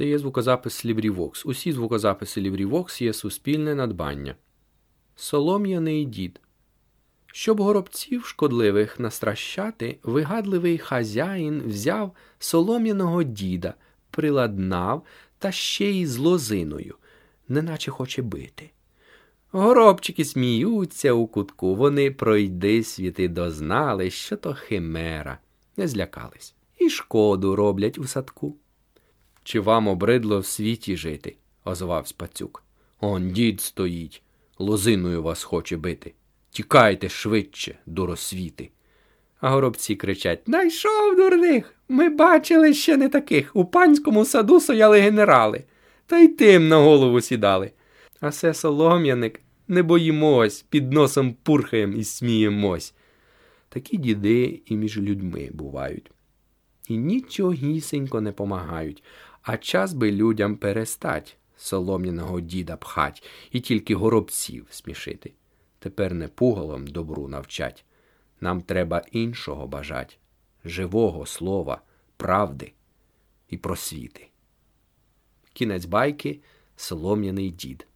Це є звукозапис LibriVox. Усі звукозаписи LibriVox є суспільне надбання. Солом'яний дід. Щоб горобців шкодливих настращати, вигадливий хазяїн взяв солом'яного діда, приладнав та ще й з лозиною, неначе хоче бити. Горобчики сміються у кутку, вони пройди світи дознали, що то химера, не злякались, і шкоду роблять у садку. Чи вам обридло в світі жити? озвався пацюк. Он дід стоїть, лозиною вас хоче бити. Тікайте швидше, дуросвіти. А горобці кричать Найшов дурних. Ми бачили ще не таких. У панському саду стояли генерали, та й тим на голову сідали. А се солом'яник не боїмось, під носом пурхаєм і сміємось. Такі діди і між людьми бувають. І нічогісінько не помагають, а час би людям перестать солом'яного діда пхать і тільки горобців смішити. Тепер не пугалом добру навчать. Нам треба іншого бажать, живого слова, правди і просвіти. Кінець байки Солом'яний дід.